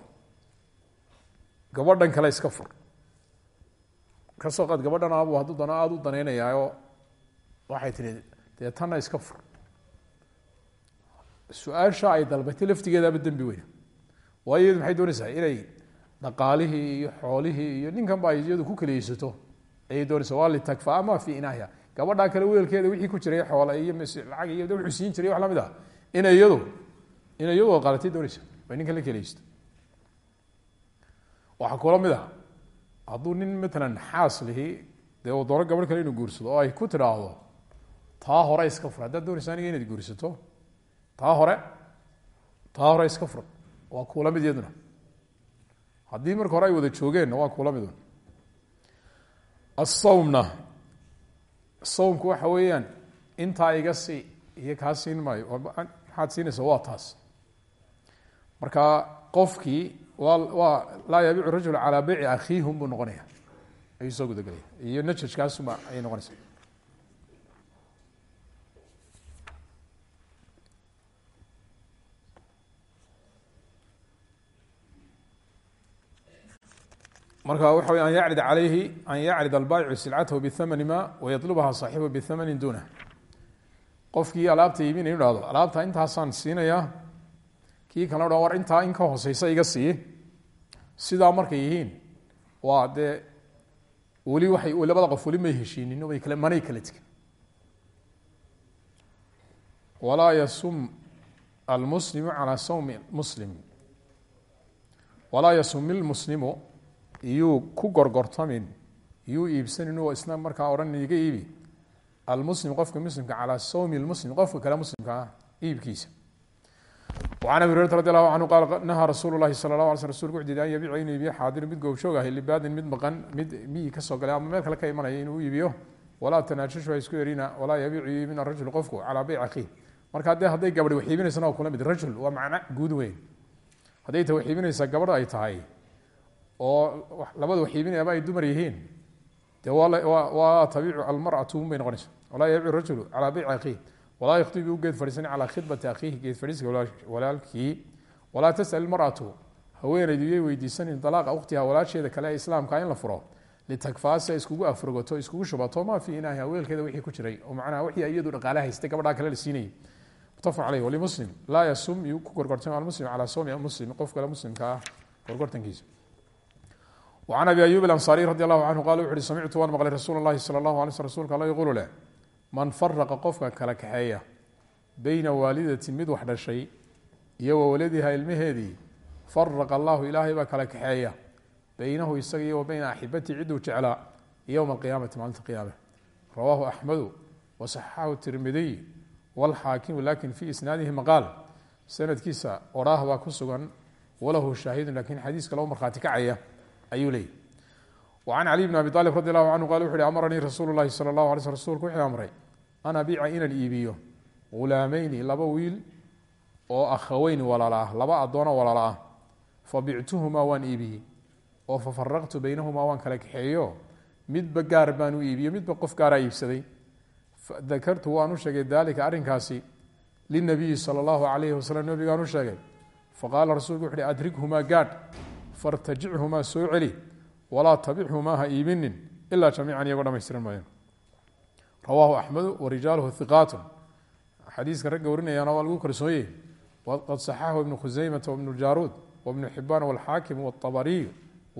gabadhan kale iska fur. Kasoo qaad gabadhan abu u danaynayaao waxay tihi dee tanna iska fur. Su'aasha ay dalbatay laftigeedaaba dembi weyna waayo iyadu maxay doonaysaa? Inay dhaqaalihii iyo xoolihii iyo ninkanba ay iyadu ku kaliyeysato ayay doonaysaa waa litakfa ama fi inahya gabadhaa kale weelkeeda wixii ku jiray xoole iyo lacag iyo wuxuu siin jiray wax la mid ah. Inay iyadu inay iyadu qaalatay doonaysa bay ninkan la keliyeysto waxaa kula mid a hadduu nin matalan xaas lihi dee uu doono gabadh kale inuu guursado oo ay ku tidhaahdo taa hore iska fur haddaad doonaysa aniga inaad guursato taa hore taa hore iska fur waa kuula mid iyaduna. Haddii marka hore ay wada joogeenna waa kuula midun asawmna sawmku waxa weeyaan intaa iga si iyo kaa siin maayo. Maxaad waa taas. Marka qofkii waa waa laa yabiicu rajul calaa beyci akhiihum buu noqonaya ayuu soo gudagelaya iyo najajkaasuma ayay noqonaysa marka waxa wey an yacrid alayhi an yacrid albaayicu silcatahu bihamani ma wayalubha saaxibu bihamani dunah qofkii alaabta iibinay inu hahdo alaabta intaasaan siinayaa kii kale dha war intaa in ka hooseysa iga sii. Sidaa markay yihiin waa dee weli waay labada qof weli may heshiinin may kale manay kala tegin. Walaa yasum almuslimu calaa sawmi muslim walaa yasum ilmuslimu iyuu ku gorgortamin. Iyuu iibsanin oo isna markaa odhan iga iibi. Almuslim qofka muslimka calaa sawmi lmuslim qofka kale muslimka ah iibkiisa. An abi hurerata radi allahu canhu qaal nahaa rasuulu lahi sala la ala sl rasulku wuxu diiday an yabiica inuu iibiyo xaadirin mid goobshoog ahay libaadin mid maqan mid miyi ka soo galay ama meel kale ka imanaya inuu iibiyo. Walaa tanaajashu ha isku erina walaa yabiicu iibin arajul qofku calaa beyc akhiih marka de hadday gabadhi wax iibinaysana waa kula mid rajul waa macno guud oo labada wax iibinayaba ay dumar yihiin. De waa tabiicu almaratu bay noqonaysa. Walaa yabiicu rajulu calaa beyci akhiih walaa yakhtibi u geed fadhiisan calaa khidbati akhiihi geed fadhiiska walaalkii. Walaa tasal ilmaratu haweenaydu yay weydiisanin dalaaqa ukhtiha walaasheeda kale islaamka in la furo. Litakfaasa iskugu afrogato iskugu shubato maa fii inaahi haweelkeeda wixii ku jiray. oo macnaha wixii iyadu dhaqaale haystay gabadhaa kale la siinayay. Mutafaq caleyh walimuslim laa yasum yuu ku gorgortama almuslim calaa sawmi muslim qof kale muslimka ah gorgortankiisa wacan abi ayub alansaariy radi allahu canhu qala wuxu uhi samictu waan maqlay rasuul llahi sala allahu alay sl rsulka alla yaqulu leh man faraqa qofka kala kaxeeya beyna waalidatin mid wax dhashay iyo wa waladiha ilmaheedii faraqa allahu ilaahay baa kala kaxeeya beynahu isaga iyo wa beyna axibati ciduu jeclaa yowma alqiyaamati maalinta qiyaame rawaahu axmedu wasaxaxahu tirmidiy wlxaakimu laakiin fi isnaadihi maqaal sanadkiisa odhaah baa ku sugan walahu shaahidun laakiin xadiiska ayuu leeyay wacan caliy bn abi aalib radi allahu canhu qala wuxu uhi amaranii rasuulu llahi sala allahu alay sl wuxuu amray an abiica inaan iibiyo ghulaameyni laba wiil oo akhaweyni walaala ah laba addoono walaala ah. Fabictuhumaa waan iibiyey oo fafaraqtu beynahumaa waan kala kaxeeyo. Midba gaar baan u iibiyo midba qof gaaraa iibsaday. Dakartu waan u sheegay dalika arrinkaasi linabiyi sala allahu alayhi wasalam nabigaan u sheegay. Faqaala rasuulku wuxu uhi adrighumaa fartajichumaa soo celi walaa tabichumaa ha iibinin ilaa jamiican iyagoo dhamaystiran mooyaan rawaahu axmedu warijaaluhu hiqaatun xadiiskan ragga warinayaana waa lagu kalsoonyey qad saxaxahu ibnu khuseymata wabnu ljaruud wabnu xibaan walxaakim walabariy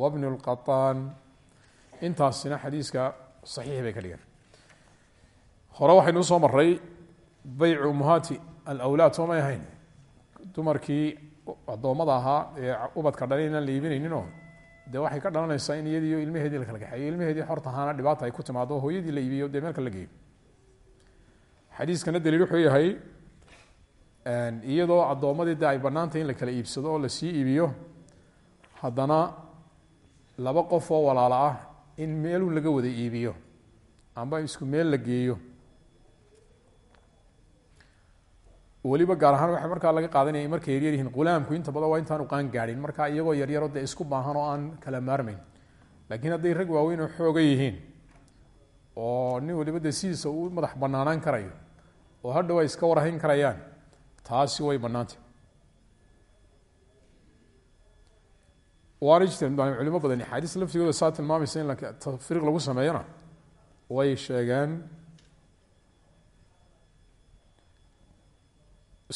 wabnu lqataan intaasina xadiiska saxiix bay ka dhigeen. Hore waxaynu u soo maray beycu ummahaati alawlaad soo may ahayn? Dumarkii addoommada ahaa ee ubadka dhalay inaan la iibinayninoo dee waxay ka dhalanaysaa in iyadiiyo ilmaheedii la kala kaxeeyo. Ilmaheedii xorta ahaana dhibaata ay ku timaado hooyadii la iibiyo dee meelka la geeyo. Xadiiskana daliil wuxuu yahay iyadoo addoommadii de ay bannaantay in la kala iibsado oo la sii iibiyo haddana laba qof oo walaalo ah in meelun laga wada iibiyo amba isku meel la geeyo weliba gaar ahaan waxaa markaa laga qaadanaya markay yaryar yihiin qulaamku inta badan waa intaanu qaan gaadhin. Marka iyagoo yaryaro dee isku baahan oo aan kala maarmayn. Laakiin hadday rag waaweyn oo xooga yihiin oo nin waliba dee sidiisa uu madax banaanaan karayo oo hadhow ay iska warhayn karayaan taasi way jirteen culimo badan axaadiis laftigooda saa tilmaamaysa in tafriiq lagu sameeyona way sheegeen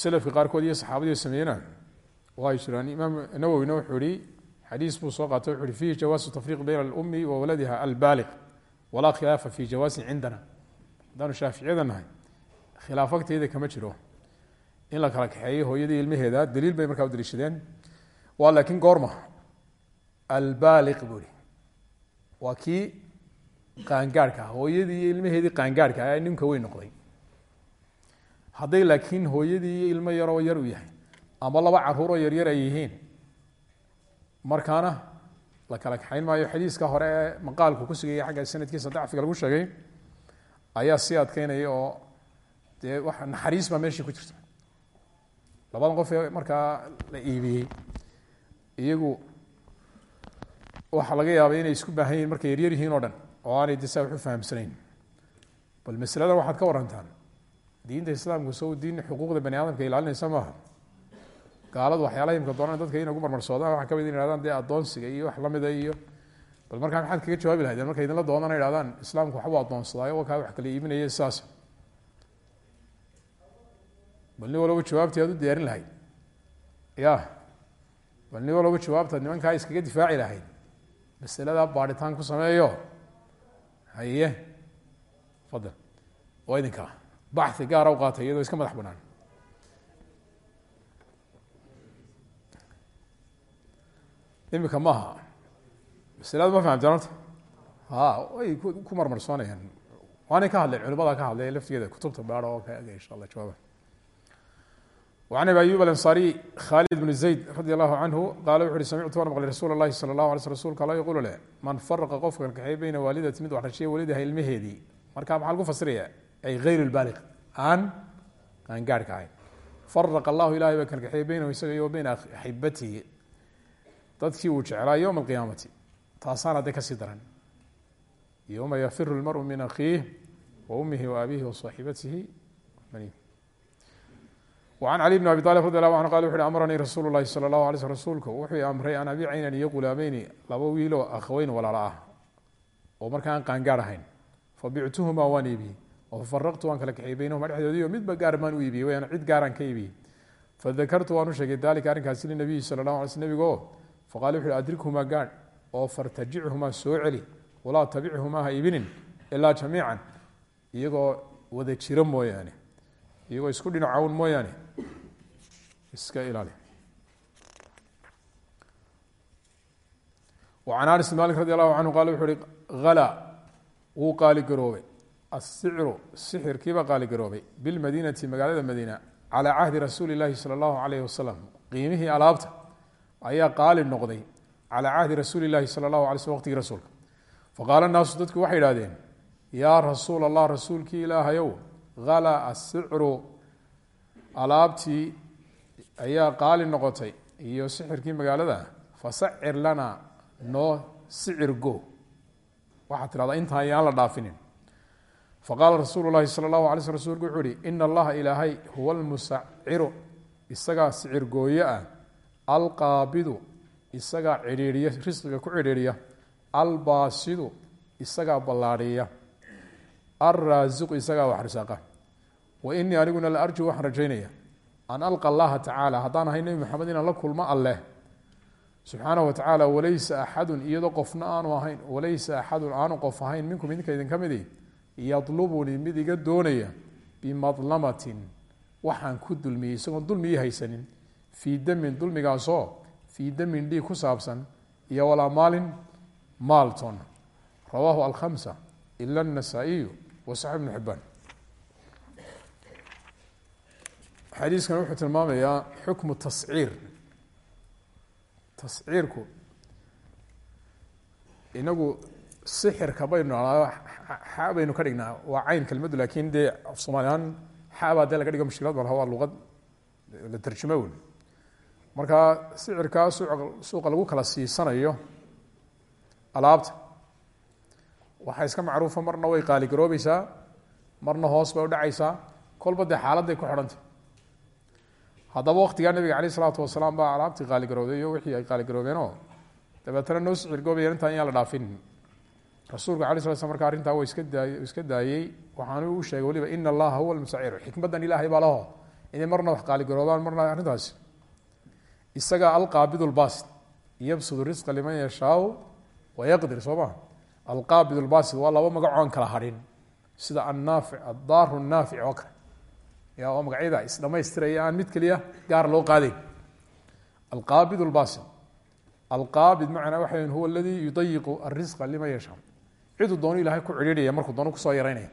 selafka qaarkood iyo saxaabadii sameeyena way jiraan. Imaam nawowina wuxuu ihi xadiis buu soo qaatay wuxu uhi fihi jawaasu tafriiq bayna alumi wa waladiha albaaliq walaa khilaafa fi jawaasin cindana. Haddaanu shaaficiyada nahay khilaaf kama jiro. In la kala kaxeeyo hooyadii ilmaheeda daliil bay markaa u daliishadeen. Waa laakiin goorma. Albaaliq buu ihi waa kii qaangaarhka ah iyo ilmaheedii qaangaarhka ah ninka weyn noqday hadday laakiin hooyadii ilmo yaroo yar u yahay ama laba caruuroo yaryar ay yihiin markaana la kala kaxayn maayo. Xadiiska hore ee maqaalku ku sugaya xagga sanadkiisa dacfiga lagu sheegay ayaa sii adkeynaya oo dee wax naxariis baa meeshii ku jirta. Labadan qof ee markaa la iibiyey iyagu waxaa laga yaabay inay isku baahan yihiin markay yaryar yihiin oo dhan oo aanay de saa wax u fahamsanayn. Bal masaladan waxaad ka warantaan diinta islaamku sow diin xuquuqda bani aadamka ilaalinaysa maaha. Gaaladu waxyaalaha imka doonaan dadka inay ugu marmarsoodaan waxa ka mid in ihahdaan dee addoonsiga iyo wax lamida iyo bal markaa maxaad kaga jawaabi lahaydeen markay idinla doodana ihahdaan islaamku waxbu addoonsadaayo wakaa wax kala iibinaya saas bal nin walaba jawaabtii aad u diyaarin lahayd. Ya bal nin walaba jawaabtaad nimankaa iskaga difaaci lahayd. Masaladaa baadhitaan ku sameeyo. Haye fadal. Waa idinka baxi gaara u qaatay iyadoo iska madax banaan imika maaha masalada ma fahamteen horta ha way ku marmarsoonayaan waanay ka hadleen culimada ka hadlay laftigeeda kutubta baaro oo kaga insha allah jawaaba وعن أبي أيوب الأنصاري khالد بن زaيد رضي الله عنه qال وxu uhi سمعtu waan mqلay رasuل الlahi صلى الله علي sل رsulka alla yqul leh man فرqa qofka kaxeey beyna waalidati mid wax dhashay walidaha ilmaheedii marka maxaa lagu fasiraya ay ayr baali aan aangaarhka ahayn faraa allahu ilahay baa kalkaxeeyey beynahu isaga iyo wa beyna axibatihi dadkii uu jeclaa yowma alqiyaamati taasaan hadda ka sii daran yowma yafiru lmaru min akhiih wa ummihi wa abihi wa saaxibatihi mani an cali bn abi alib radi allahu anhu qal wuxu uhi amaranii rasuulu lahi sala allahu alay sl rasuulku wuxuu amray an abi caynan iyo gulaameyni laba wiiloo akhaweyn walaalo ah oo marka aan qaangaar ahayn fabictuhumaa waan iibiyey faraqtu waan kala kaxeey dhexdoodii oo midba gaar baan u iibiyey wayaan cid gaaraan ka iibiyey fadakartu waan u sheegay daalika arrinkaasi linabiyi sala allahu alay sl nabigo faqaala wuxu adrikhumaa gaadh oo fartajichumaa soo celi walaa tabichumaa ha iibinin ilaa jamiican. Iyagoo wada jiro mooyaane iyagoo isku dhinacawn mooyaane iska ilaali. An anas maalik radi allahu canhu qaala wuxu uhi hala wuu qaali garoobay asicru sixirkiibaa qaaligaroobay bilmadiinati magaalada madiina calaa cahdi rasuuli laahi sal allahu alayh wasalam qiimihii alaabta ayaa qaali noqday calaa cahdi rasuuli lahi sal allahu alay slm waqtigii rasuulka faqaala naasu dadku waxay idhahdeen yaa rasuul allah rasuulkii ilaahayow hala asicru alaabtii ayaa qaali noqotay iyo sixirkii magaalada fasacir lana noo sicir go waxaad tidhahdaa intaan yaan la dhaafinin faqaala rasuulu lahi allahu alay sl rsulku wuxuu uhi ina allaha ilaahay huwa almusaciru isagaa sicir gooye ah alqaabidu isagaa cidhiidhiya risqiga ku cidhiidhiya albaasidu isagaa ballaadhiya alraasiqu isagaa wax risaaqa. Wa inii aniguna la arju waxaan rajaynaya an alqa allaha tacaala haddaan ahay nebi maxamed inaan la kulmo alleh. Subxaanahu wa tacaala walaysa axadun iyadoo qofna aanu ahayn walaysa axadun aanu qof ahayn minkum idinka idinka midi yadlubunii mid iga doonaya bimadlamatin. Waxaan ku dulmiyey isagoon dulmii haysanin. Fii damin dulmigaasoo fii damin dhiig ku saabsan. Iyo walaa maalin maalton rawaahu alkhamsa ila anasaa'iyu wa saxib ibnu xibaan xadiiskan wuxuu tilmaamayaa xukmu tasciir. Tasciirku inagu sixirka baynu xa baynu ka dhignaa. Waa cayn kelmadu laakin dee af soomaalihaan xabaa dee laga dhigo mushkilad malaha waa luqad la tarjuma wen marka sicirkaa suuqa lagu kala siisanayo alaabta waxaa iska macruufa marna way qaaligaroobeysaa marna hoos bay udhacaysaa kolba dee xaaladday ku xidhantay haddaba waktigaa nabiga aleyh isalaatu wasalaam baa alaabtii qaaligarowday iyo wixii ay qaaligaroobeenoo dabeetana noo sicirgoobayan intaan yaan la dhaafin rasuulku ala sla slam marka arrintaa wa iska daay iska daayey waxaanu u sheegay waliba ina allaha huwa almusaciru xikmaddan ilaahay baa laho. Inay marna wax qaaligaroobaan marna arrintaasi isagaa alqaabid lbasid risqa liman yashaau wayaqdir soo maa alqaabid waa laba magacoon kala hadhin sida annaafic addaaru naafic oo kale. Ya oo magacyada isdhamaystiraya aan mid keliya gaar loo qaadayn alqaabid alqaabid macnaa waxa huwa aladii yudayiqu arisqa liman yashaa ciduu doono ilahay ku cidhiidhaya markuu doono ku soo yaraynaya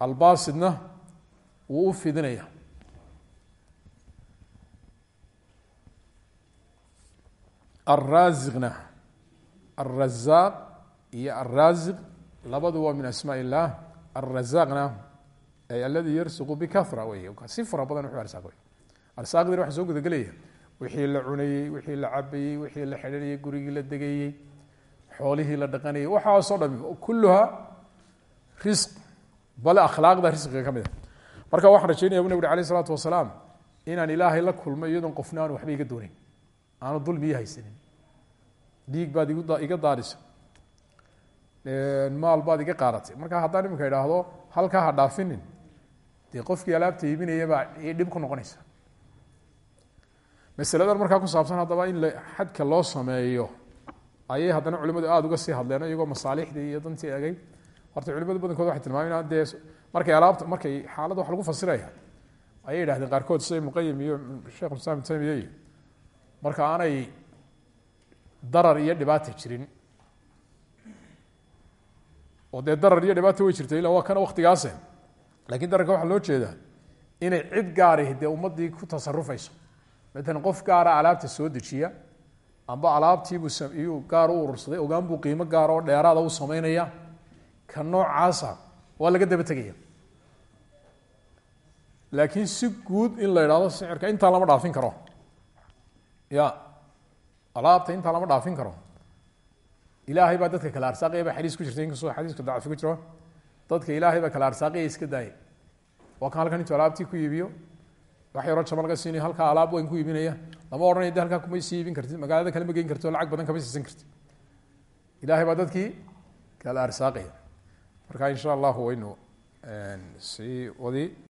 albaasidna wuu u fidinaya. Alraasiqna alrazaaq iyo alraasiq labadu waa min asmaa illah alrazaaqna ay aladii yarsuqu bikara wey si fara badan wuxuu arsaaq wey arsaaqdina waxa soo gudagelaya wixii la cunayey wixii la cabayey wixii la xidhanayey gurigii la degayey xoolihii la dhaqanayay. Waxaasoo dhami kulluha risq bale akhlaaqda risqiga ka mid a marka waxaan rajeynaya bu nabig uri alayh isalaatu wasalaam inaan ilaahay la kulmo iyadoon qofna waxba iga doonayn aanu dulmi haysanin. Dhiig baad iga daadisa maal baad iga qaaratay marka haddaan iminka idhaahdo halkaa ha dhaafinin dee qofkii alaabta iibinayabaa dhib ku noqonaysa. Masaladan markaa ku saabsan haddaba in xadka loo sameeyo ayay haddana culimadu aada uga sii hadleen iyagoo masaalixdii iyo dantii egay horta culimadu badankood waxay tilmaamen dee markay alaabta markay xaaladda wax lagu fasiraya ayay yidhahdeen qaarkood sida ibnuqayim iyo sheekh islam iyo marka aanay darar iyo dhibaata jirin. Oo dee darar iyo dhibaata way jirta ila waa kana waktigaase lakiin dararka waxaa loo jeedaa inay cid gaari dee ummaddii ku tasarufayso maalan qof gaara alaabta soo dejiya amba alaabtiibuu gaar u urursaday. Ogaan buu qiimo gaar oo dheeraada u sameynaya. Ka noocaasa waa laga daba tegaya. Laakiin si guud in la idhahdo sicirka intaa lama dhaafin karo. Ya alaabta intaa lama dhaafin karo. Ilaahay baa dadka kala arsaaqaya baa xadiis ku jirta inkastoo xadiiska dacfi ku jiro. Dadka ilaahay baa kala arsaaqaya iska daaya waa kan halkan intuu alaabtii ku iibiyo. Wax yaroo jaba laga siinayo halkaa alaab wayn ku iibinaya lama odhanaya de halkaa kuma sii iibin kartid. Magaalada kale ma geyn karti lacag badan kama siisan kartid. Ilahay baa dadkii kala arsaaqaya marka insha allahu waynu sii wadi